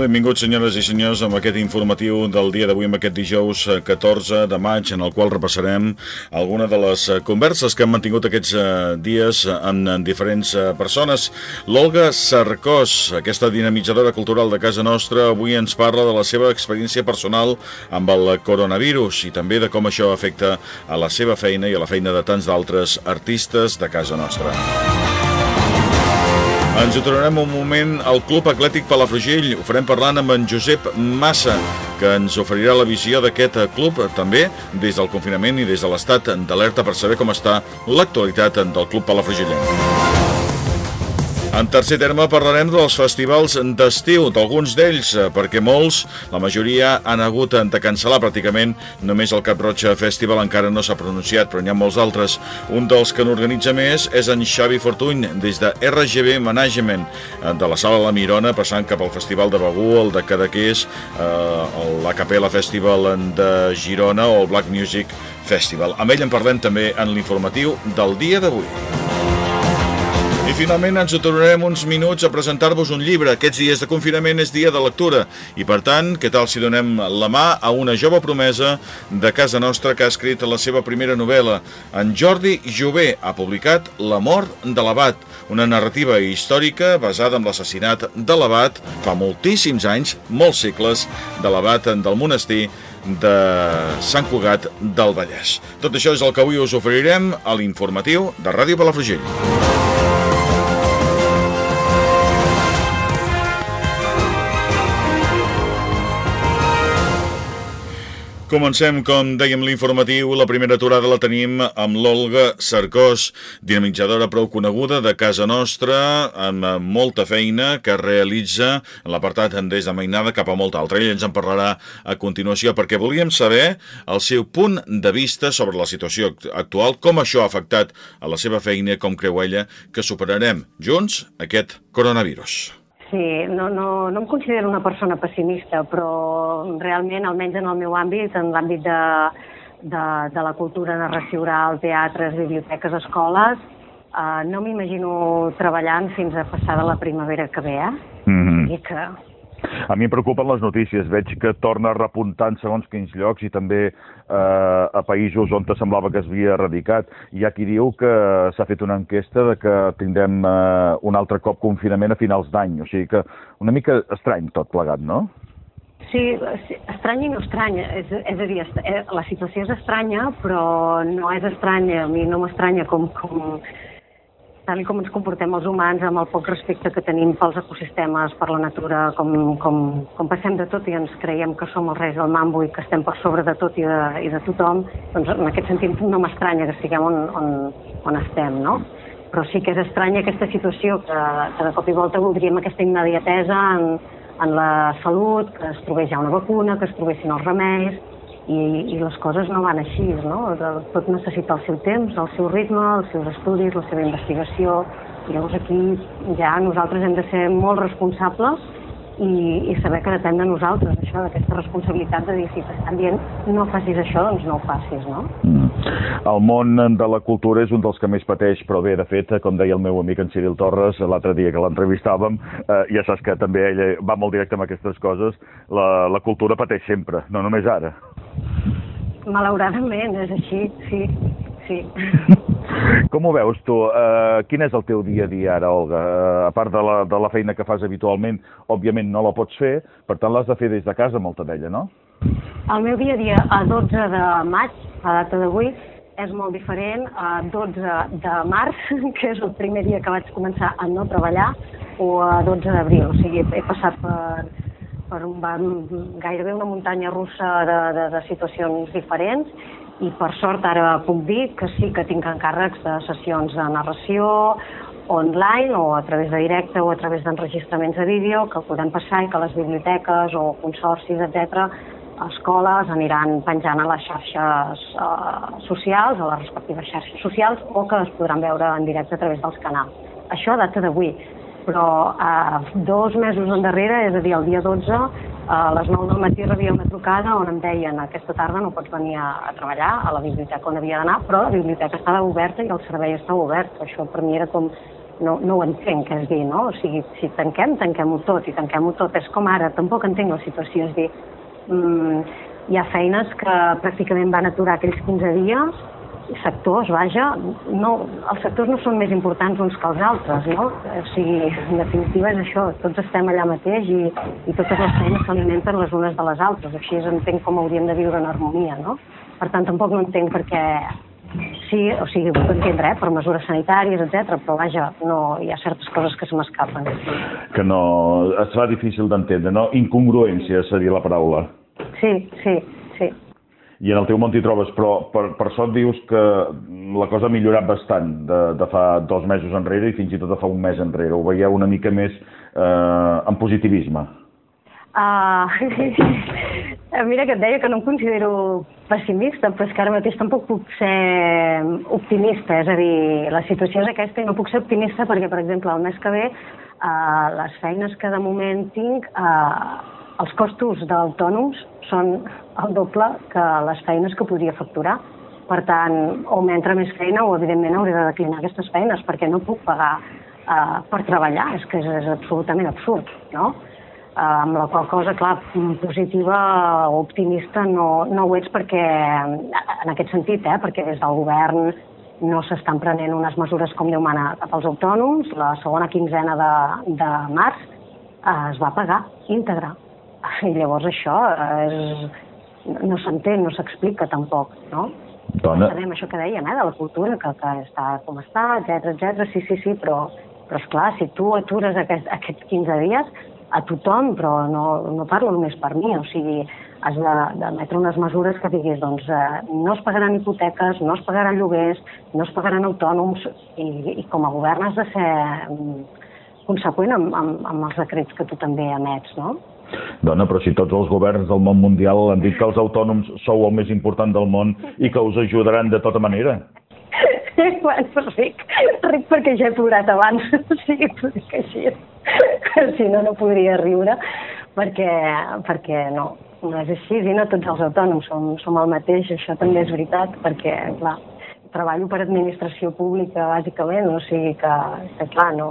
Benvinguts, senyores i senyors, amb aquest informatiu del dia d'avui, amb aquest dijous 14 de maig, en el qual repassarem alguna de les converses que hem mantingut aquests eh, dies amb diferents eh, persones. L'Olga Sarcós, aquesta dinamitzadora cultural de casa nostra, avui ens parla de la seva experiència personal amb el coronavirus i també de com això afecta a la seva feina i a la feina de tants d'altres artistes de casa nostra. Ens ho tornarem un moment al Club Atlètic Palafrugell. Ho farem parlant amb en Josep Massa, que ens oferirà la visió d'aquest club, també des del confinament i des de l'estat d'alerta per saber com està l'actualitat del Club Palafrugellenc. En tercer terme parlarem dels festivals d'estiu, d'alguns d'ells, eh, perquè molts, la majoria, han hagut de cancel·lar pràcticament. Només el Cap Roig Festival encara no s'ha pronunciat, però n'hi ha molts altres. Un dels que n'organitza més és en Xavi Fortuny, des de RGB Management, eh, de la Sala La Mirona, passant cap al Festival de Begú, el de Cadaqués, eh, la Capella Festival de Girona o el Black Music Festival. Amb ell en parlem també en l'informatiu del dia d'avui. I finalment ens tornarem uns minuts a presentar-vos un llibre. Aquests dies de confinament és dia de lectura i per tant, què tal si donem la mà a una jove promesa de casa nostra que ha escrit la seva primera novel·la. En Jordi Jové ha publicat La mort de l'abat, una narrativa històrica basada en l'assassinat de l'abat fa moltíssims anys, molts segles, de l'abat del monestir de Sant Cugat del Vallès. Tot això és el que avui us oferirem a l'informatiu de Ràdio Palafrugell. Comencem, com dèiem, l'informatiu. La primera aturada la tenim amb l'Olga Sarcós, dinamitzadora prou coneguda de casa nostra, amb molta feina que realitza en l'apartat des de Mainada cap a molta altra. Ell ens en parlarà a continuació, perquè volíem saber el seu punt de vista sobre la situació actual, com això ha afectat a la seva feina, com creu ella que superarem junts aquest coronavirus. Sí, no, no, no em considero una persona pessimista, però realment, almenys en el meu àmbit, en l'àmbit de, de, de la cultura, narració oral, teatres, biblioteques, escoles, eh, no m'imagino treballant fins a passar de la primavera que ve, eh? Mm -hmm. I que a mi em preocupen les notícies. Veig que torna en segons quins llocs i també eh, a països on semblava que es havia erradicat. Hi ha qui diu que s'ha fet una enquesta de que tindrem eh, un altre cop confinament a finals d'any. O sigui que una mica estrany tot plegat, no? Sí, estrany i no estrany. És, és a dir, eh, la situació és estranya, però no és estranya. A mi no m'estranya com, com tal com ens comportem els humans, amb el poc respecte que tenim pels ecosistemes, per la natura, com, com, com passem de tot i ens creiem que som els reis del mambo i que estem per sobre de tot i de, i de tothom, doncs en aquest sentit no m'estranya que estiguem on, on, on estem, no? Però sí que és estranya aquesta situació que, que de cop i volta voldríem aquesta immediatesa en, en la salut, que es trobés ja una vacuna, que es trobessin els remeis, i, i les coses no van així, no? Tot necessita el seu temps, el seu ritme, els seus estudis, la seva investigació, llavors aquí ja nosaltres hem de ser molt responsables i, i saber que depèn de nosaltres, això, d'aquesta responsabilitat de dir si t'estan dient no facis això, doncs no ho facis, no? Mm. El món de la cultura és un dels que més pateix, però bé, de fet, com deia el meu amic en Cyril Torres l'altre dia que l'entrevistàvem, eh, ja saps que també ella va molt directe amb aquestes coses, la, la cultura pateix sempre, no només ara. Malauradament, és així, sí, sí. Com ho veus tu? Uh, quin és el teu dia a dia ara, Olga? Uh, a part de la, de la feina que fas habitualment, òbviament no la pots fer, per tant l'has de fer des de casa, molta d'ella, no? El meu dia a dia a 12 de maig, a data d'avui, és molt diferent a 12 de març, que és el primer dia que vaig començar a no treballar, o a 12 d'abril. O sigui, he passat per, per un, gairebé una muntanya russa de, de, de situacions diferents i per sort ara puc dir que sí que tinc encàrrecs de sessions de narració online o a través de directe o a través d'enregistraments de vídeo que podem passar i que les biblioteques o consorcis, etc escoles aniran penjant a les xarxes eh, socials, a les respectives xarxes socials, o que es podran veure en directe a través dels canals. Això a data d'avui, però eh, dos mesos endarrere, és a dir, el dia 12, a les 9 del matí rebia una trucada on em deien aquesta tarda no pots venir a, a treballar a la biblioteca on havia d'anar, però la biblioteca estava oberta i el servei estava obert. Això per mi era com no, no ho entenc, és dir, no? O sigui, si tanquem, tanquem-ho tot, i tanquem-ho tot. És com ara, tampoc entenc la situació, és dir, mm, hi ha feines que pràcticament van aturar aquells 15 dies, sectors, vaja, no, els sectors no són més importants uns que els altres, no? O sigui, en definitiva és això, tots estem allà mateix i, i totes les feines s'alimenten les unes de les altres, així és entenc com hauríem de viure en harmonia, no? Per tant, tampoc no entenc per què Sí, o sigui, ho entendre, eh, per mesures sanitàries, etc. però vaja, no, hi ha certes coses que se m'escapen. Que no, es fa difícil d'entendre, no? Incongruència seria la paraula. Sí, sí, sí. I en el teu món t'hi trobes, però per, per sort dius que la cosa ha millorat bastant de, de fa dos mesos enrere i fins i tot de fa un mes enrere. Ho veieu una mica més eh, en positivisme. Uh, mira que et deia que no em considero pessimista, però és que ara mateix tampoc puc ser optimista, és a dir, la situació és aquesta i no puc ser optimista perquè, per exemple, el mes que ve, uh, les feines que de moment tinc, uh, els costos d'autònoms són el doble que les feines que podria facturar. Per tant, o m'entra més feina o, evidentment, hauré de declinar aquestes feines perquè no puc pagar uh, per treballar, és que és, és absolutament absurd, no? Eh, amb la qual cosa, clar, positiva o optimista no, no ho ets perquè, en aquest sentit, eh, perquè des del govern no s'estan prenent unes mesures com Déu mana cap als autònoms. La segona quinzena de, de març eh, es va pagar íntegra. I llavors això és, no s'entén, no s'explica tampoc, no? Dona. Sabem això que dèiem, eh, de la cultura, que, que està com està, etc etc. sí, sí, sí, però, però esclar, si tu atures aquest, aquests 15 dies, a tothom, però no, no parlo només per mi, o sigui, has de, de metre unes mesures que diguis, doncs, eh, no es pagaran hipoteques, no es pagaran lloguers, no es pagaran autònoms, i, i com a govern has de ser um, conseqüent amb, amb, amb els decrets que tu també emets, no? Dona, però si tots els governs del món mundial han dit que els autònoms sou el més important del món i que us ajudaran de tota manera. bueno, ric, ric perquè ja he plorat abans, o sigui, que així si no, no podria riure, perquè, perquè no, no és així, i no tots els autònoms som, som el mateix, això també és veritat, perquè, clar, treballo per administració pública, bàsicament, o sigui que, que clar, no,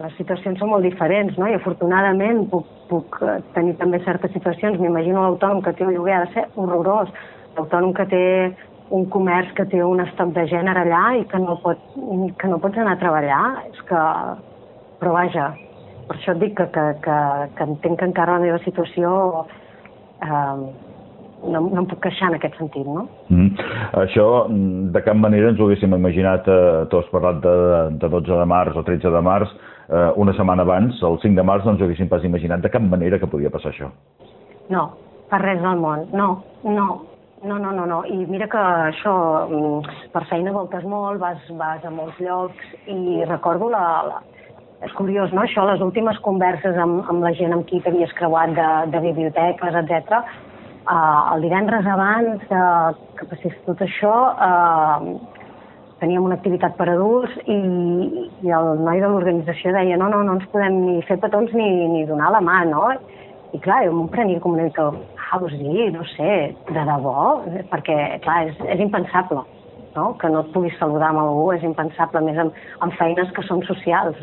les situacions són molt diferents, no? I afortunadament puc, puc tenir també certes situacions. M'imagino l'autònom que té un lloguer ha de ser horrorós. L'autònom que té un comerç que té un estat de gènere allà i que no, pot, que no pots anar a treballar, és que però vaja, per això et dic que, que, que, que entenc que encara la meva situació eh, no, no em puc queixar en aquest sentit, no? Mm. Això, de cap manera ens ho haguéssim imaginat, eh, tu has parlat de, de 12 de març o 13 de març, eh, una setmana abans, el 5 de març, no ens ho haguéssim pas imaginat de cap manera que podia passar això. No, per res del món, no, no, no, no, no, no. I mira que això, mm, per feina voltes molt, vas, vas a molts llocs i recordo la, la, és curiós, no?, això, les últimes converses amb, amb la gent amb qui t'havies creuat de, de biblioteques, etc. Uh, el divendres abans de que passés tot això, uh, teníem una activitat per adults i, i el noi de l'organització deia no, no, no ens podem ni fer petons ni, ni donar la mà, no? I clar, jo m'ho prenia com una mica, ah, vols dir, no sé, de debò? Perquè, clar, és, és impensable no? que no et puguis saludar amb algú és impensable, més amb, amb feines que són socials.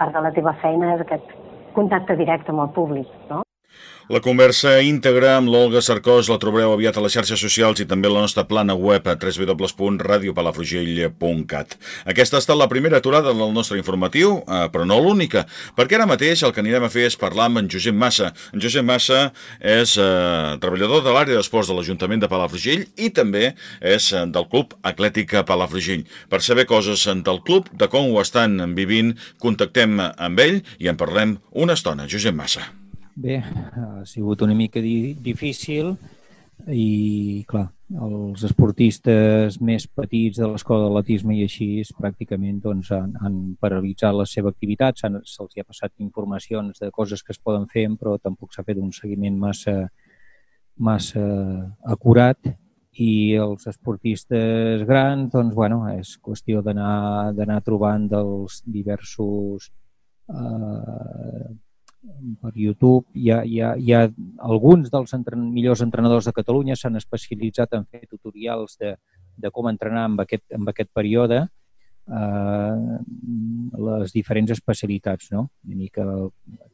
Part de la teva feina és aquest contacte directe amb el públic. No? La conversa íntegra amb l'Olga Sarkós la trobareu aviat a les xarxes socials i també a la nostra plana web a www.radiopalafrugell.cat. Aquesta ha estat la primera aturada del nostre informatiu, eh, però no l'única, perquè ara mateix el que anirem a fer és parlar amb en Josep Massa. En Josep Massa és eh, treballador de l'àrea d'esports de l'Ajuntament de Palafrugell i també és eh, del Club Atlètic Palafrugell. Per saber coses del club, de com ho estan vivint, contactem amb ell i en parlem una estona. Josep Massa. Bé, ha sigut una mica di difícil i, clar, els esportistes més petits de l'escola d'atletisme i així pràcticament doncs, han, han paralitzat la seva activitat, se'ls ha passat informacions de coses que es poden fer, però tampoc s'ha fet un seguiment massa, massa acurat. I els esportistes grans, doncs, bueno, és qüestió d'anar trobant dels diversos eh, per YouTube. Hi ha, hi ha, hi ha alguns dels entren millors entrenadors de Catalunya s'han especialitzat en fer tutorials de, de com entrenar en aquest, en aquest període eh, les diferents especialitats, no? Una mica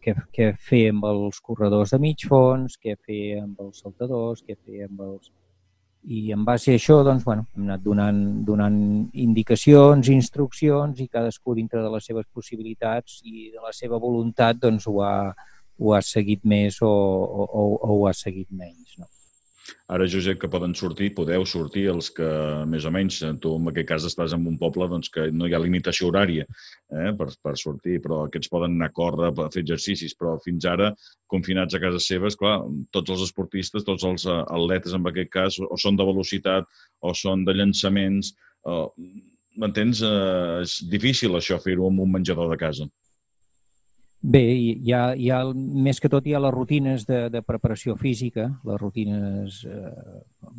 què, què fer amb els corredors de mig fons, què fer amb els saltadors, què fer amb els i en base a això doncs, bueno, hem anat donant, donant indicacions, instruccions i cadascú dintre de les seves possibilitats i de la seva voluntat doncs, ho, ha, ho ha seguit més o, o, o, ho ha seguit menys. No? Ara, Josep, que poden sortir, podeu sortir els que més o menys, tu en aquest cas estàs en un poble doncs, que no hi ha limitació horària eh, per, per sortir, però aquests poden anar a córrer, a fer exercicis, però fins ara, confinats a casa seves, clar, tots els esportistes, tots els eh, atletes en aquest cas, o són de velocitat o són de llançaments, eh, m'entens? Eh, és difícil això fer-ho amb un menjador de casa. Bé, hi ha, hi ha, més que tot hi ha les rutines de, de preparació física, les rutines eh,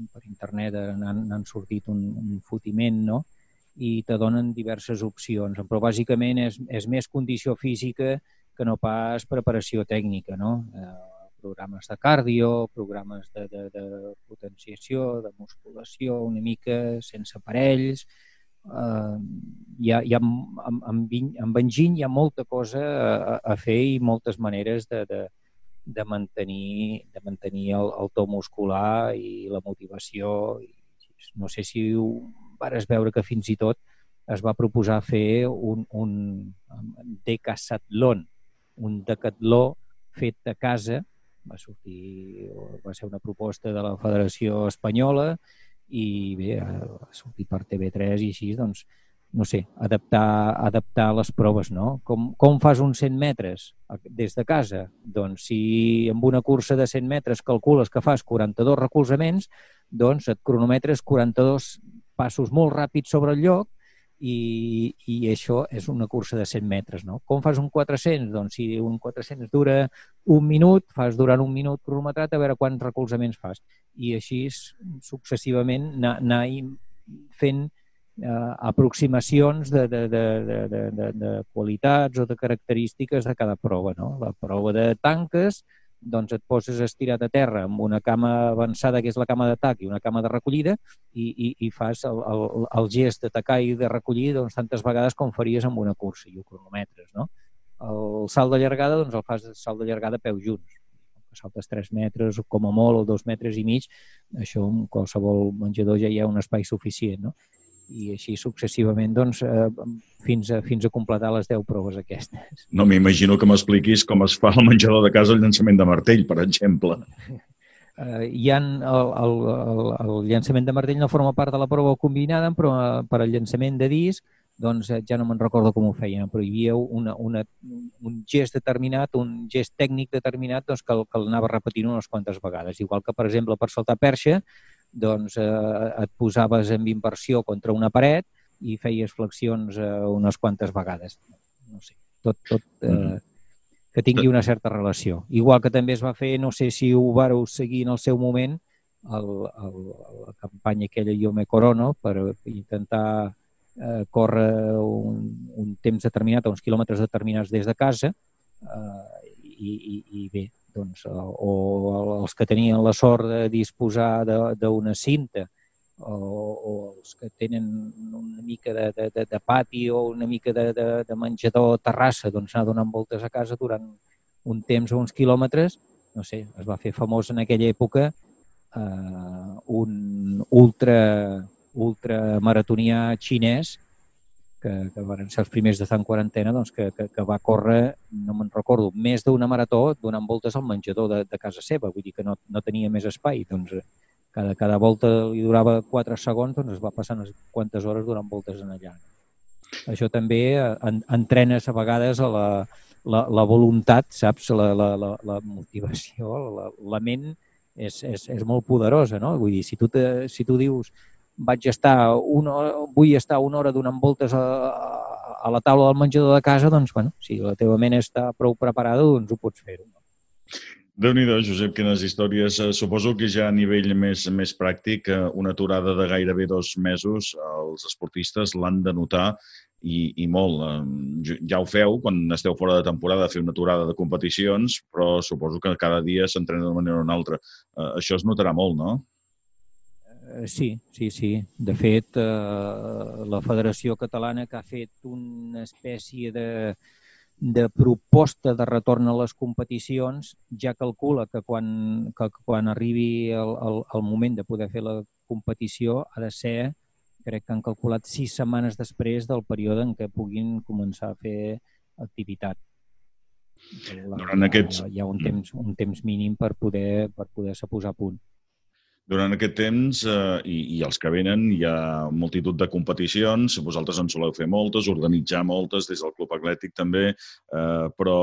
per internet han sortit un, un fotiment, no? i te donen diverses opcions, però bàsicament és, és més condició física que no pas preparació tècnica, no? Eh, programes de cardio, programes de, de, de potenciació, de musculació, una mica sense aparells, eh, hi ha, hi ha, amb, amb, amb enginy hi ha molta cosa a, a fer i moltes maneres de, de, de mantenir, de mantenir el, el to muscular i la motivació. No sé si ho vares veure que fins i tot es va proposar fer un, un decasatlon, un decatló fet a casa, va sortir, va ser una proposta de la Federació Espanyola i bé, ha sortit per TV3 i així, doncs, no sé, adaptar, adaptar les proves, no? Com, com fas uns 100 metres des de casa? Doncs si amb una cursa de 100 metres calcules que fas 42 recolzaments, doncs et cronometres 42 passos molt ràpids sobre el lloc i, i això és una cursa de 100 metres. No? Com fas un 400? Doncs si un 400 dura un minut, fas durant un minut cronometrat a veure quants recolzaments fas. I així successivament anar fent eh, aproximacions de, de, de, de, de, de, de qualitats o de característiques de cada prova. No? La prova de tanques doncs et poses estirat a terra amb una cama avançada, que és la cama d'atac, i una cama de recollida, i, i, i fas el, el, el gest d'atacar i de recollir doncs, tantes vegades com faries amb una cursa, i ho cronometres. No? El salt de llargada, doncs el fas salt de llargada peu junts. Saltes 3 metres, com a molt, o 2 metres i mig, això en qualsevol menjador ja hi ha un espai suficient. No? I així successivament doncs, eh, fins, a, fins a completar les 10 proves aquestes. No m'imagino que m'expliquis com es fa el menjador de casa el llançament de martell, per exemple. Eh, hi ha el, el, el, el llançament de martell no forma part de la prova combinada, però eh, per al llançament de disc doncs ja no me'n recordo com ho feien, però hi havia una, una, un gest determinat, un gest tècnic determinat doncs, que, que l'anava repetint unes quantes vegades. Igual que, per exemple, per saltar perxa, doncs eh, et posaves en inversió contra una paret i feies flexions eh, unes quantes vegades. No sé, tot, tot eh, mm-hmm. que tingui una certa relació. Igual que també es va fer, no sé si ho vareu seguir en el seu moment, el, el, la campanya aquella Jo me corono per intentar eh, córrer un, un temps determinat, uns quilòmetres determinats des de casa eh, i, i, i bé, doncs, o els que tenien la sort de disposar d'una cinta o, o els que tenen una mica de, de, de, de pati o una mica de, de, de menjador terrassa, doncs anar donant voltes a casa durant un temps o uns quilòmetres, no sé, es va fer famós en aquella època eh, un ultra, ultra maratonià xinès que, que van ser els primers d'estar en quarantena, doncs, que, que, que va córrer, no me'n recordo, més d'una marató donant voltes al menjador de, de casa seva, vull dir que no, no tenia més espai. Doncs, cada, cada volta li durava 4 segons, doncs es va passar unes quantes hores donant voltes en allà. Això també en, entrenes a vegades a la, la, la voluntat, saps? La, la, la, la motivació, la, la ment és, és, és molt poderosa, no? Vull dir, si tu, te, si tu dius vaig estar una vull estar una hora donant voltes a, a la taula del menjador de casa, doncs, bueno, si la teva ment està prou preparada, doncs ho pots fer-ho. No? déu nhi Josep, quines històries. Eh, suposo que ja a nivell més, més pràctic, eh, una aturada de gairebé dos mesos, els esportistes l'han de notar i, i molt. Eh, ja ho feu quan esteu fora de temporada, fer una aturada de competicions, però suposo que cada dia s'entrena d'una manera o una altra. Això es notarà molt, no? Sí, sí, sí. De fet, la Federació Catalana que ha fet una espècie de, de proposta de retorn a les competicions ja calcula que quan, que quan arribi el, el, el moment de poder fer la competició ha de ser, crec que han calculat, sis setmanes després del període en què puguin començar a fer activitat. Durant aquests... Hi ha un temps, un temps mínim per poder per poder-se posar a punt. Durant aquest temps, eh, i, i els que venen, hi ha multitud de competicions, vosaltres en soleu fer moltes, organitzar moltes des del Club Atlètic també, eh, però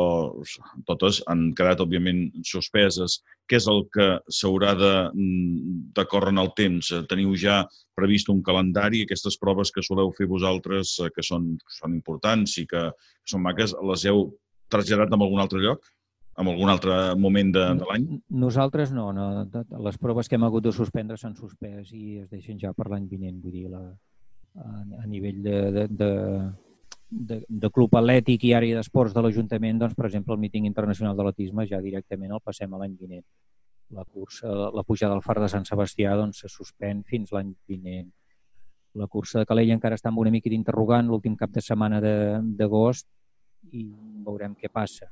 totes han quedat, òbviament, suspeses. Què és el que s'haurà de, mm, de córrer en el temps? Teniu ja previst un calendari, aquestes proves que soleu fer vosaltres, eh, que són, que són importants i que, són maques, les heu traslladat a algun altre lloc? En algun altre moment de, de l'any? Nosaltres no, no. Les proves que hem hagut de suspendre s'han suspès i es deixen ja per l'any vinent. Vull dir, la, a, a nivell de, de, de, de, de club atlètic i àrea d'esports de l'Ajuntament, doncs, per exemple, el míting internacional d'atletisme ja directament el passem a l'any vinent. La cursa, la pujada del far de Sant Sebastià doncs, se suspèn fins l'any vinent. La cursa de Calella encara està amb una mica d'interrogant l'últim cap de setmana d'agost i veurem què passa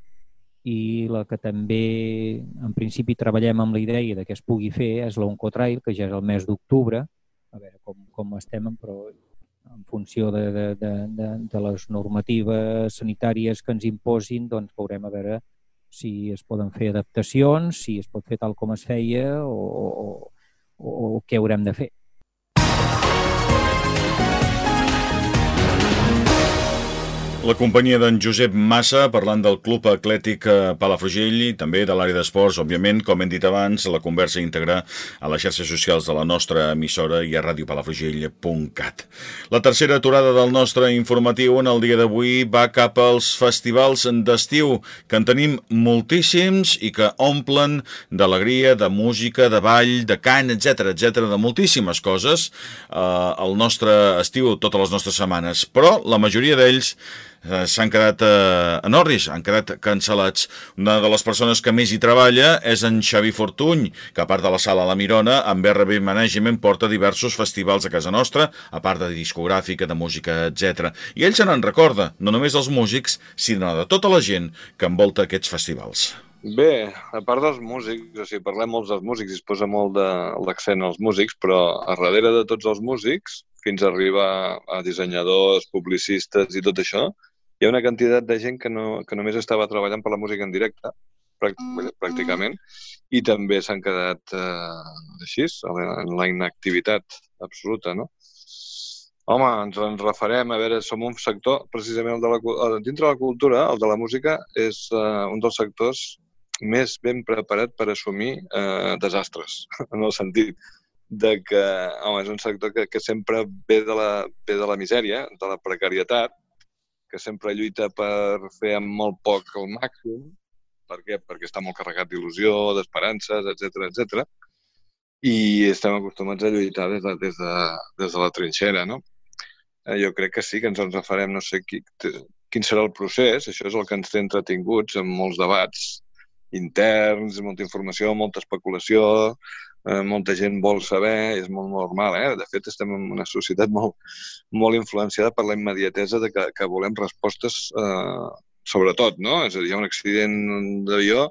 i la que també en principi treballem amb la idea de que es pugui fer és l'Oncotrail, que ja és el mes d'octubre, a veure com, com estem, però en funció de, de, de, de, de les normatives sanitàries que ens imposin, doncs veurem a veure si es poden fer adaptacions, si es pot fer tal com es feia o, o, o, què haurem de fer. La companyia d'en Josep Massa parlant del Club Atlètic eh, Palafrugell i també de l'àrea d'esports, òbviament, com hem dit abans, la conversa íntegra a les xarxes socials de la nostra emissora i a radiopalafrugell.cat. La tercera aturada del nostre informatiu en el dia d'avui va cap als festivals d'estiu, que en tenim moltíssims i que omplen d'alegria, de música, de ball, de cant, etc etc de moltíssimes coses eh, el nostre estiu, totes les nostres setmanes. Però la majoria d'ells s'han quedat eh, en orris, han quedat cancel·lats. Una de les persones que més hi treballa és en Xavi Fortuny, que a part de la sala La Mirona, amb RB Management porta diversos festivals a casa nostra, a part de discogràfica, de música, etc. I ell se n'en recorda, no només dels músics, sinó de tota la gent que envolta aquests festivals. Bé, a part dels músics, o sigui, parlem molts dels músics i es posa molt de l'accent als músics, però a darrere de tots els músics, fins a arribar a dissenyadors, publicistes i tot això, hi ha una quantitat de gent que, no, que només estava treballant per la música en directe, mm, pràcticament, i també s'han quedat eh, així, en la inactivitat absoluta, no? Home, ens en referem, a veure, som un sector, precisament el de la, dintre de la cultura, el de la música, és uh, un dels sectors més ben preparat per assumir eh, desastres, en el sentit de que home, és un sector que, que sempre ve de, la, ve de la misèria, de la precarietat, que sempre lluita per fer amb molt poc el màxim. Per què? Perquè està molt carregat d'il·lusió, d'esperances, etc etc. I estem acostumats a lluitar des de, des de, des de la trinxera, no? Eh, jo crec que sí, que ens en referem, no sé qui, quin serà el procés, això és el que ens té entretinguts en molts debats interns, molta informació, molta especulació, eh, molta gent vol saber, és molt normal, eh? De fet, estem en una societat molt, molt influenciada per la immediatesa de que, que volem respostes eh, sobretot, no? És a dir, hi ha un accident d'avió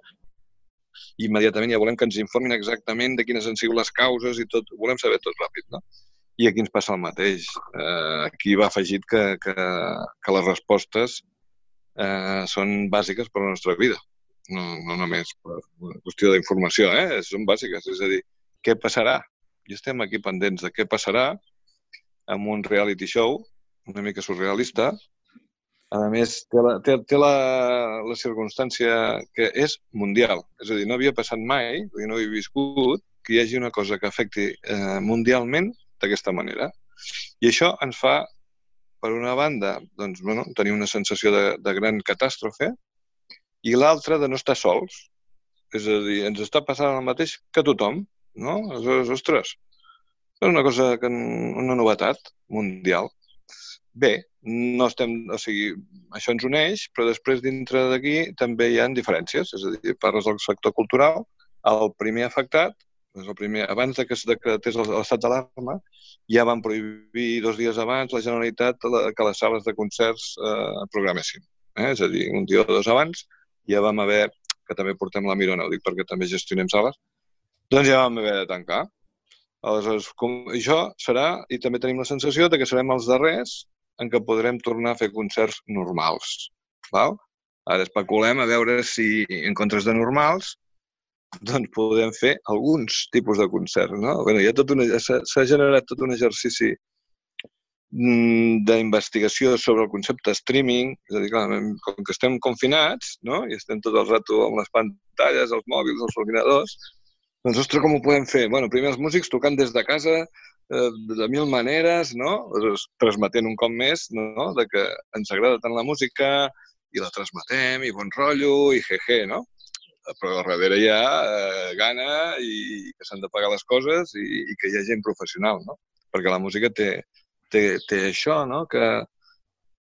i immediatament ja volem que ens informin exactament de quines han sigut les causes i tot, volem saber tot ràpid, no? I aquí ens passa el mateix. Eh, aquí va afegit que, que, que les respostes eh, són bàsiques per a la nostra vida. No, no només per qüestió d'informació, eh? són bàsiques. És a dir, què passarà? I estem aquí pendents de què passarà amb un reality show una mica surrealista A més, té la, té, té la, la circumstància que és mundial. És a dir, no havia passat mai, dir, no he viscut, que hi hagi una cosa que afecti eh, mundialment d'aquesta manera. I això ens fa, per una banda, doncs, bueno, tenir una sensació de, de gran catàstrofe i l'altra de no estar sols. És a dir, ens està passant el mateix que tothom, no? Aleshores, ostres, és una cosa, que, una novetat mundial. Bé, no estem, o sigui, això ens uneix, però després dintre d'aquí també hi ha diferències, és a dir, parles del sector cultural, el primer afectat, doncs el primer, abans de que es decretés l'estat d'alarma, ja van prohibir dos dies abans la Generalitat que les sales de concerts eh, programessin. Eh? És a dir, un dia o dos abans ja vam haver, que també portem la Mirona, ho dic perquè també gestionem sales, doncs ja vam haver de tancar. Aleshores, com, això serà, i també tenim la sensació de que serem els darrers en què podrem tornar a fer concerts normals. Val? Ara especulem a veure si, en comptes de normals, doncs podem fer alguns tipus de concerts. No? Bueno, tot s'ha generat tot un exercici mm, d'investigació sobre el concepte streaming, és a dir, clar, com que estem confinats no? i estem tot el rato amb les pantalles, els mòbils, els ordinadors, doncs, ostres, com ho podem fer? Bueno, primer els músics tocant des de casa, eh, de mil maneres, no? transmetent un cop més no? de que ens agrada tant la música i la transmetem, i bon rotllo, i jeje, no? Però al darrere hi ha eh, gana i que s'han de pagar les coses i, i que hi ha gent professional, no? Perquè la música té, té, té això, no? Que,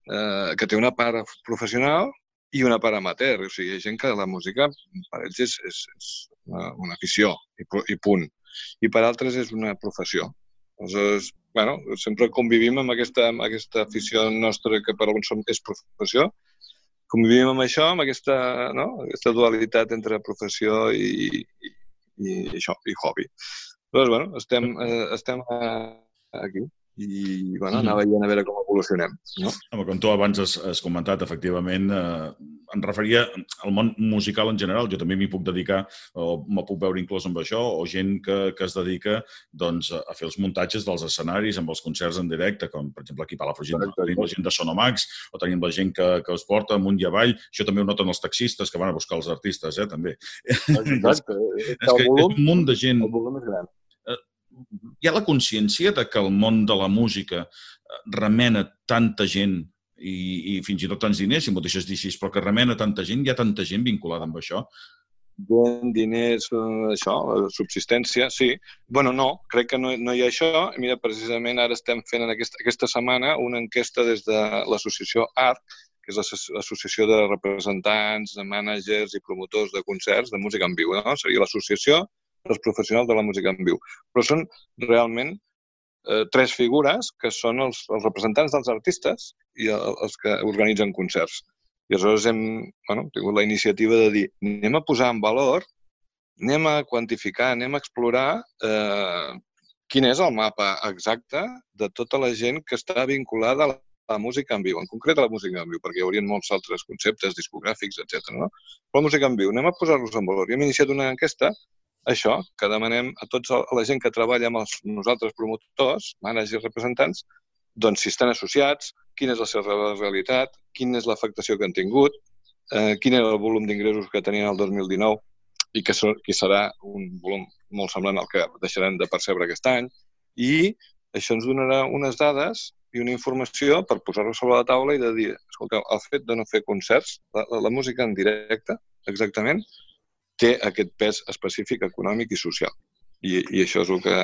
eh, que té una part professional i una part amateur. O sigui, hi ha gent que la música per ells és, és, és una, una afició i, i punt. I per altres és una professió. Aleshores, bueno, sempre convivim amb aquesta, amb aquesta afició nostra que per alguns som, és professió, convivim amb això, amb aquesta, no? aquesta dualitat entre professió i, i, i això, i hobby. Doncs, bueno, estem, eh, estem eh, aquí i bueno, anar veient a veure com evolucionem. No? Home, com tu abans has, has comentat, efectivament, eh, em referia al món musical en general. Jo també m'hi puc dedicar, o me puc veure inclòs amb això, o gent que, que es dedica doncs, a fer els muntatges dels escenaris amb els concerts en directe, com per exemple aquí a Palafrugell tenim la gent de Sonomax, o tenim la gent que, que els porta amunt i avall. Això també ho noten els taxistes que van a buscar els artistes, eh, també. Exacte. és, que és un munt de gent. El volum és gran hi ha la consciència de que el món de la música eh, remena tanta gent i, i fins i tot tants diners, si m'ho deixes dir així, però que remena tanta gent, hi ha tanta gent vinculada amb això? Gent, diners, eh, això, subsistència, sí. bueno, no, crec que no, no hi ha això. Mira, precisament ara estem fent en aquesta, aquesta setmana una enquesta des de l'associació ARC, que és l'associació de representants, de mànagers i promotors de concerts de música en viu. No? Seria l'associació dels professionals de la música en viu. Però són realment eh, tres figures que són els, els representants dels artistes i els que organitzen concerts. I aleshores hem bueno, tingut la iniciativa de dir anem a posar en valor, anem a quantificar, anem a explorar eh, quin és el mapa exacte de tota la gent que està vinculada a la la música en viu, en concret a la música en viu, perquè hi haurien molts altres conceptes discogràfics, etc. No? Però la música en viu, anem a posar-los en valor. I hem iniciat una enquesta això, que demanem a tots a la gent que treballa amb els, nosaltres promotors, managers i representants, doncs si estan associats, quina és la seva realitat, quina és l'afectació que han tingut, eh, quin era el volum d'ingressos que tenien el 2019 i que, que serà un volum molt semblant al que deixaran de percebre aquest any. I això ens donarà unes dades i una informació per posar-ho sobre la taula i de dir, escolteu, el fet de no fer concerts, la, la música en directe, exactament, té aquest pes específic econòmic i social. I, i això és el que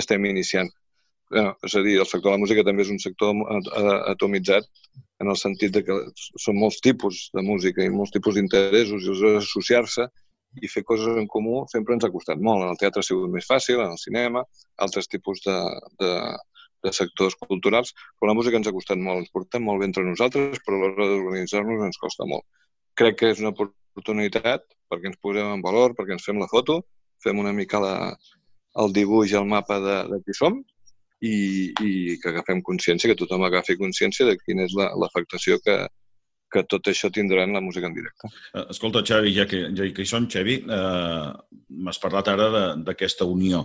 estem iniciant. Bueno, és a dir, el sector de la música també és un sector atomitzat en el sentit de que són molts tipus de música i molts tipus d'interessos i associar-se i fer coses en comú sempre ens ha costat molt. En el teatre ha sigut més fàcil, en el cinema, altres tipus de, de, de sectors culturals, però la música ens ha costat molt. Ens portem molt bé entre nosaltres, però a l'hora d'organitzar-nos ens costa molt. Crec que és una oportunitat perquè ens posem en valor, perquè ens fem la foto, fem una mica la, el dibuix el mapa de, de qui som i, i que agafem consciència, que tothom agafi consciència de quina és l'afectació la, que, que tot això tindrà en la música en directe. Eh, escolta, Xavi, ja que, ja que hi som, Xavi, eh, m'has parlat ara d'aquesta unió.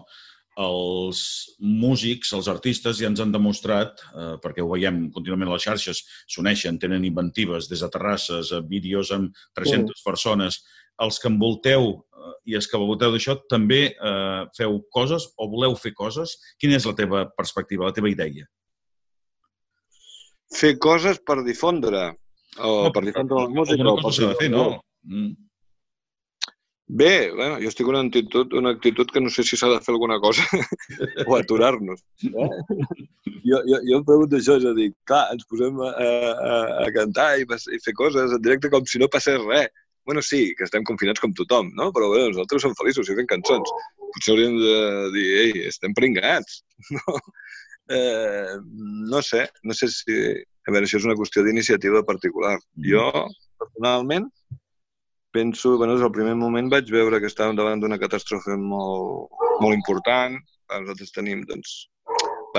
Els músics, els artistes ja ens han demostrat, eh, perquè ho veiem contínuament a les xarxes, s'uneixen, tenen inventives des de terrasses, a vídeos amb 300 sí. persones. Els que envolteu eh, i els que volteu d'això també eh, feu coses o voleu fer coses? Quina és la teva perspectiva, la teva idea? Fer coses per difondre, o no, per difondre la música. Alguna cosa s'ha de fer, no? Mm. Bé, bueno, jo estic una actitud, una actitud que no sé si s'ha de fer alguna cosa o aturar-nos. Eh? Jo, jo, jo em pregunto això, és a dir, clar, ens posem a, a, a cantar i, i fer coses en directe com si no passés res. Bueno, sí, que estem confinats com tothom, no? Però bueno, nosaltres som feliços i fem cançons. Potser hauríem de dir, ei, estem pringats, no? Eh, no sé, no sé si... A veure, això és una qüestió d'iniciativa particular. Jo, personalment, penso, bueno, des del primer moment vaig veure que estàvem davant d'una catàstrofe molt, molt important. Nosaltres tenim, doncs,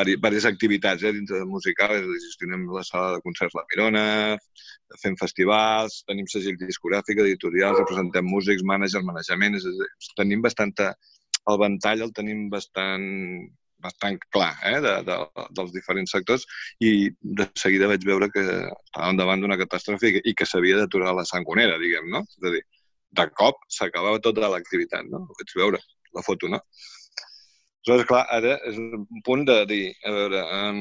diverses activitats eh, dintre de musical, gestionem la sala de concerts La Mirona, fem festivals, tenim segell discogràfic, editorials, representem músics, mànagers, manejament, és, és, tenim bastanta... El ventall el tenim bastant bastant clar eh, de, de, dels diferents sectors i de seguida vaig veure que estàvem davant d'una catàstrofe i que s'havia d'aturar la sangonera, diguem, no? És a dir, de cop s'acabava tota l'activitat, no? Ho vaig veure, la foto, no? Aleshores, clar, ara és un punt de dir, a veure, en,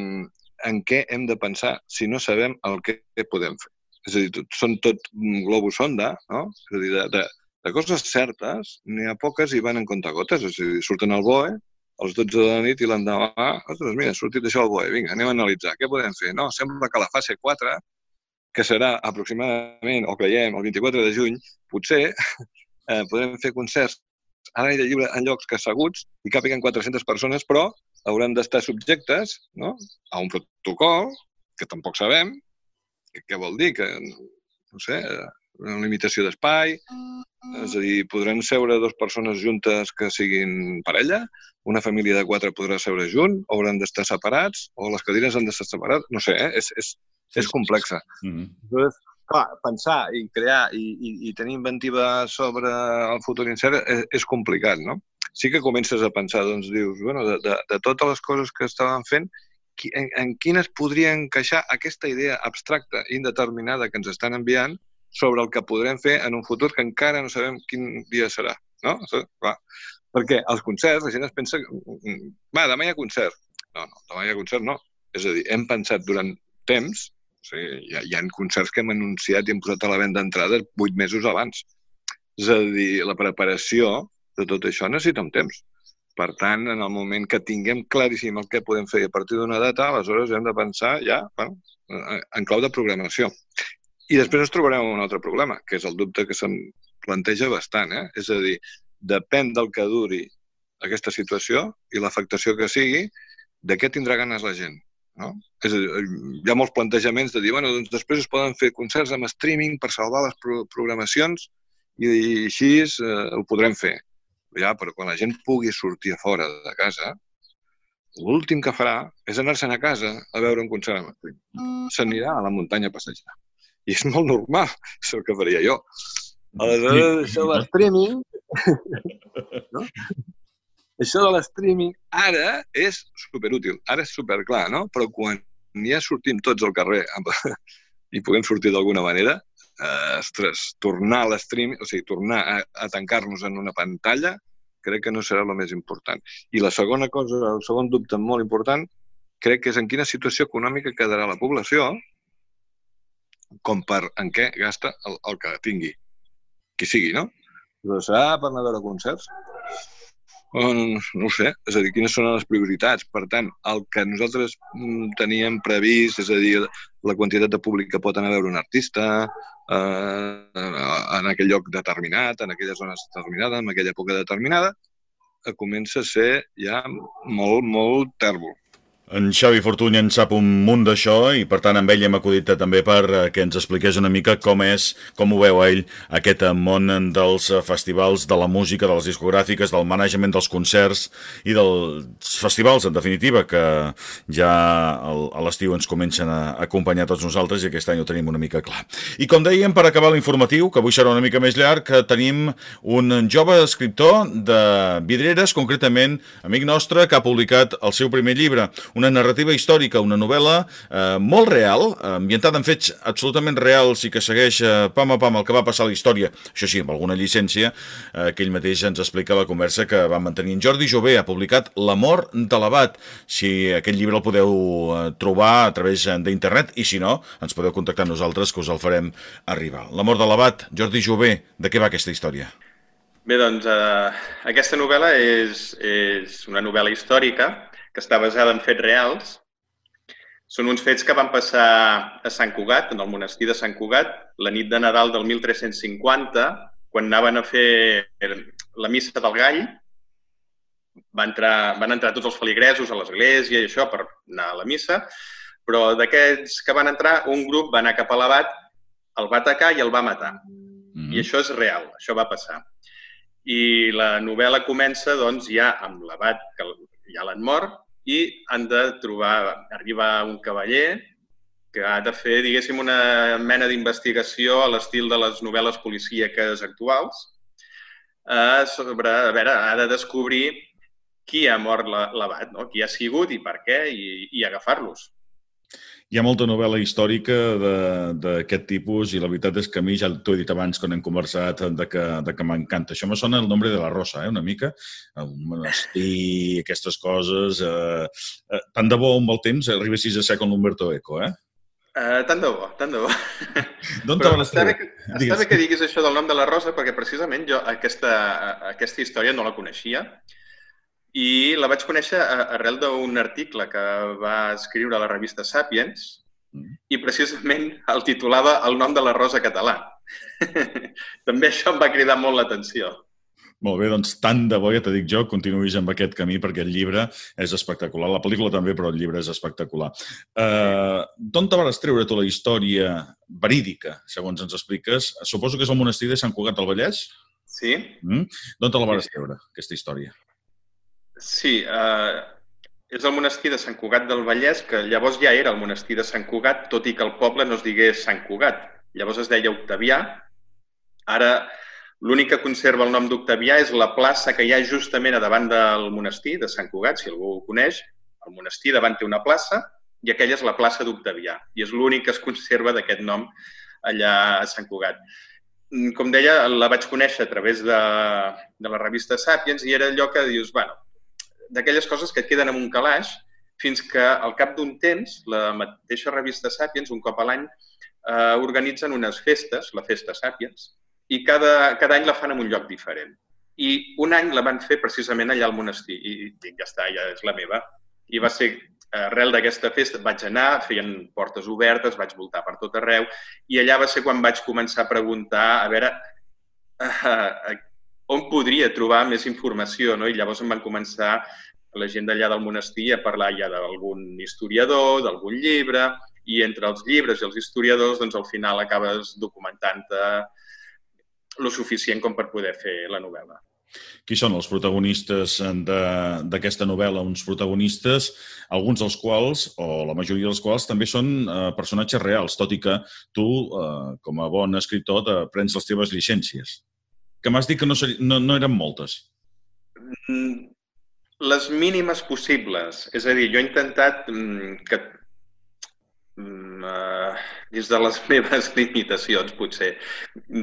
en què hem de pensar si no sabem el que podem fer. És a dir, tot, són tot globus sonda, no? És a dir, de, de, de coses certes, n'hi ha poques i van en comptagotes. És a dir, surten al BOE, a les 12 de la nit i l'endemà, ostres, mira, ha sortit això al BOE, vinga, anem a analitzar, què podem fer? No, sembla que la fase 4, que serà aproximadament, o creiem, el 24 de juny, potser eh, podem fer concerts a l'aire lliure en llocs que asseguts i càpiguen 400 persones, però hauran d'estar subjectes no? a un protocol que tampoc sabem, que, què vol dir, que, no sé, una limitació d'espai, és a dir, podran seure dues persones juntes que siguin parella, una família de quatre podrà seure junt, o hauran d'estar separats, o les cadires han d'estar separades, no sé, eh? és, és, és complexa. Mm -hmm. Clar, pensar i crear i, i, i tenir inventiva sobre el futur incert és, és complicat, no? Sí que comences a pensar, doncs dius, bueno, de, de, de totes les coses que estaven fent, en, en quines podria encaixar aquesta idea abstracta, indeterminada que ens estan enviant sobre el que podrem fer en un futur que encara no sabem quin dia serà. No? Va. Perquè els concerts, la gent es pensa... Va, demà hi ha concert. No, no, demà hi ha concert no. És a dir, hem pensat durant temps, o sigui, hi ha, hi ha concerts que hem anunciat i hem posat a la venda d'entrada vuit mesos abans. És a dir, la preparació de tot això necessita un temps. Per tant, en el moment que tinguem claríssim el que podem fer a partir d'una data, aleshores hem de pensar ja bueno, en clau de programació. I després ens trobarem un altre problema, que és el dubte que se'm planteja bastant. Eh? És a dir, depèn del que duri aquesta situació i l'afectació que sigui, de què tindrà ganes la gent. No? És a dir, hi ha molts plantejaments de dir, bueno, doncs després es poden fer concerts amb streaming per salvar les pro programacions i, i així eh, ho podrem fer. Ja, però quan la gent pugui sortir a fora de casa, l'últim que farà és anar-se'n a casa a veure un concert amb streaming. S'anirà a la muntanya a passejar. I és molt normal, és el que faria jo. Aleshores, això de l'streaming... no? Això de l'streaming ara és superútil, ara és superclar, no? Però quan ja sortim tots al carrer amb... i puguem sortir d'alguna manera, eh, ostres, tornar a l'streaming, o sigui, tornar a, a tancar-nos en una pantalla, crec que no serà el més important. I la segona cosa, el segon dubte molt important, crec que és en quina situació econòmica quedarà la població com per en què gasta el, el que tingui. Qui sigui, no? Però serà per anar a veure concerts? No, no, ho sé, és a dir, quines són les prioritats. Per tant, el que nosaltres mm, teníem previst, és a dir, la quantitat de públic que pot anar a veure un artista eh, en aquell lloc determinat, en aquella zona determinada, en aquella època determinada, comença a ser ja molt, molt tèrbol. En Xavi Fortuny en sap un munt d'això i per tant amb ell hem acudit també per eh, que ens expliqués una mica com és, com ho veu ell, aquest món dels festivals, de la música, de les discogràfiques, del management dels concerts i dels festivals, en definitiva, que ja a l'estiu ens comencen a acompanyar tots nosaltres i aquest any ho tenim una mica clar. I com dèiem, per acabar l'informatiu, que avui serà una mica més llarg, tenim un jove escriptor de Vidreres, concretament amic nostre, que ha publicat el seu primer llibre, una narrativa històrica, una novel·la eh, molt real, ambientada en fets absolutament reals i que segueix eh, pam a pam el que va passar a la història, això sí, amb alguna llicència, eh, que ell mateix ens explica la conversa que va mantenir en Jordi Jové, ha publicat L'amor de l'abat. Si aquest llibre el podeu eh, trobar a través d'internet i si no, ens podeu contactar nosaltres que us el farem arribar. L'amor de l'abat, Jordi Jové, de què va aquesta història? Bé, doncs, eh, aquesta novel·la és, és una novel·la històrica que està basada en fets reals. Són uns fets que van passar a Sant Cugat, en el monestir de Sant Cugat, la nit de Nadal del 1350, quan anaven a fer la missa del gall, va entrar, van entrar tots els feligresos a l'església i això per anar a la missa, però d'aquests que van entrar, un grup va anar cap a l'abat, el va atacar i el va matar. Mm -hmm. I això és real, això va passar. I la novel·la comença doncs, ja amb l'abat, que ja l'han mort, i han de trobar, arriba un cavaller que ha de fer, diguéssim, una mena d'investigació a l'estil de les novel·les policíaques actuals eh, sobre, a veure, ha de descobrir qui ha mort l'abat, no? qui ha sigut i per què, i, i agafar-los. Hi ha molta novel·la històrica d'aquest tipus i la veritat és que a mi, ja t'ho he dit abans quan hem conversat, de que, de que m'encanta. Això me sona el nombre de la Rosa, eh, una mica. El monestir, aquestes coses. Eh, eh, tant de bo amb el temps arribessis a ser com l'Humberto Eco, eh? Uh, tant de bo, tant de bo. D'on te està, bé, que, està bé que diguis això del nom de la Rosa, perquè precisament jo aquesta, aquesta història no la coneixia i la vaig conèixer arrel d'un article que va escriure a la revista Sapiens mm. i precisament el titulava El nom de la rosa català. També això em va cridar molt l'atenció. Molt bé, doncs tant de bo, ja t'ho dic jo, continuïs amb aquest camí perquè el llibre és espectacular. La pel·lícula també, però el llibre és espectacular. Uh, D'on te vas treure tu la història verídica, segons ens expliques? Suposo que és el monestir de Sant Cugat del Vallès? Sí. Mm? D'on te la vas treure, aquesta història? Sí, eh, és el monestir de Sant Cugat del Vallès, que llavors ja era el monestir de Sant Cugat, tot i que el poble no es digués Sant Cugat. Llavors es deia Octavià. Ara l'únic que conserva el nom d'Octavià és la plaça que hi ha justament a davant del monestir de Sant Cugat, si algú ho coneix. El monestir davant té una plaça i aquella és la plaça d'Octavià. I és l'únic que es conserva d'aquest nom allà a Sant Cugat. Com deia, la vaig conèixer a través de, de la revista Sapiens i era allò que dius, bueno, d'aquelles coses que et queden en un calaix fins que al cap d'un temps la mateixa revista Sapiens, un cop a l'any, eh, organitzen unes festes, la Festa Sapiens, i cada, cada any la fan en un lloc diferent. I un any la van fer precisament allà al monestir i dic, ja està, ja és la meva. I va ser arrel d'aquesta festa, vaig anar, feien portes obertes, vaig voltar per tot arreu i allà va ser quan vaig començar a preguntar, a veure, uh, on podria trobar més informació, no? I llavors em van començar la gent d'allà del monestir a parlar ja d'algun historiador, d'algun llibre, i entre els llibres i els historiadors, doncs al final acabes documentant-te lo suficient com per poder fer la novel·la. Qui són els protagonistes d'aquesta novel·la? Uns protagonistes, alguns dels quals, o la majoria dels quals, també són eh, personatges reals, tot i que tu, eh, com a bon escriptor, prens les teves llicències que m'has dit que no, ser, no, no eren moltes. Mm, les mínimes possibles. És a dir, jo he intentat mm, que uh, dins de les meves limitacions, potser,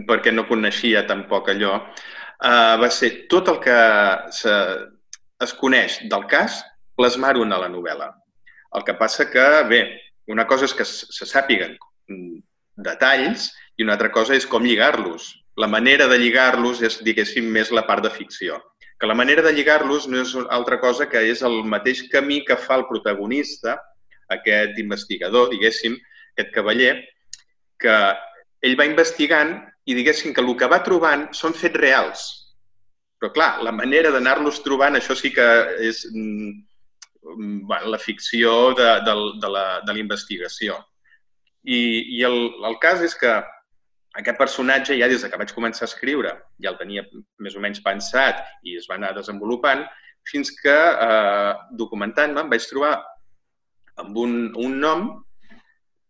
perquè no coneixia tampoc allò, uh, va ser tot el que se, es coneix del cas, plasmar-ho a la novel·la. El que passa que, bé, una cosa és que se sàpiguen detalls i una altra cosa és com lligar-los la manera de lligar-los és, diguéssim, més la part de ficció. Que la manera de lligar-los no és altra cosa que és el mateix camí que fa el protagonista, aquest investigador, diguéssim, aquest cavaller, que ell va investigant i diguéssim que el que va trobant són fets reals. Però clar, la manera d'anar-los trobant, això sí que és mm, bueno, la ficció de, de, de la investigació. I, i el, el cas és que aquest personatge, ja des que vaig començar a escriure, ja el tenia més o menys pensat i es va anar desenvolupant, fins que, eh, documentant-me, em vaig trobar amb un, un nom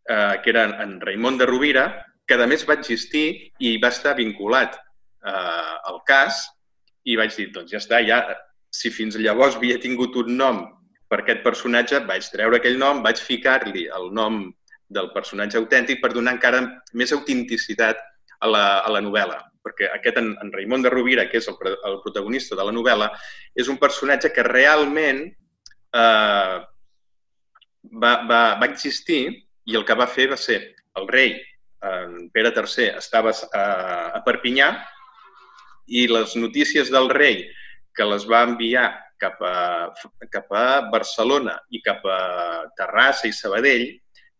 eh, que era en Raimon de Rovira, que a més va existir i va estar vinculat eh, al cas i vaig dir, doncs ja està, ja, si fins llavors havia tingut un nom per aquest personatge, vaig treure aquell nom, vaig ficar-li el nom del personatge autèntic per donar encara més autenticitat a la, a la novel·la. Perquè aquest, en, en Raimon de Rovira, que és el, el protagonista de la novel·la, és un personatge que realment eh, va, va, va existir i el que va fer va ser el rei, en Pere III, estava a, a Perpinyà i les notícies del rei que les va enviar cap a, cap a Barcelona i cap a Terrassa i Sabadell,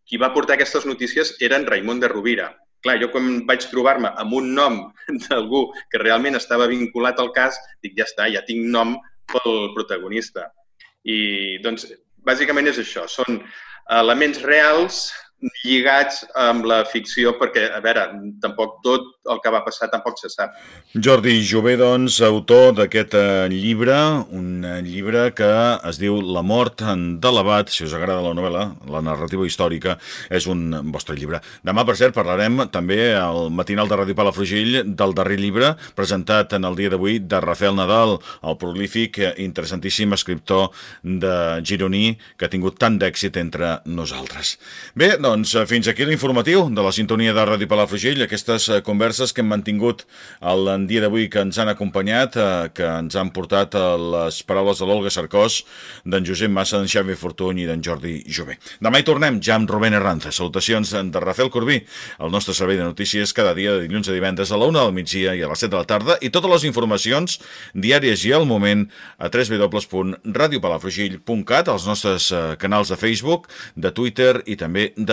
qui va portar aquestes notícies era en Raimon de Rovira. Clar, jo quan vaig trobar-me amb un nom d'algú que realment estava vinculat al cas, dic, ja està, ja tinc nom pel protagonista. I, doncs, bàsicament és això, són elements reals lligats amb la ficció perquè, a veure, tampoc tot el que va passar tampoc se sap. Jordi Jové, doncs, autor d'aquest eh, llibre, un eh, llibre que es diu La mort de l'abat, si us agrada la novel·la, la narrativa històrica, és un vostre llibre. Demà, per cert, parlarem també al matinal de Ràdio Palafrugell del darrer llibre presentat en el dia d'avui de Rafael Nadal, el prolífic, interessantíssim escriptor de Gironí que ha tingut tant d'èxit entre nosaltres. Bé, doncs eh, fins aquí l'informatiu de la sintonia de Ràdio Palafrugell, aquestes eh, converses que hem mantingut el dia d'avui que ens han acompanyat, eh, que ens han portat les paraules de l'Olga Sarcós, d'en Josep Massa, d'en Xavi Fortuny i d'en Jordi Jové. Demà hi tornem, ja amb Rubén Herranza. Salutacions de Rafael Corbí, el nostre servei de notícies cada dia de dilluns a divendres a la una del migdia i a les 7 de la tarda i totes les informacions diàries i al moment a www.radiopalafrugell.cat, als nostres canals de Facebook, de Twitter i també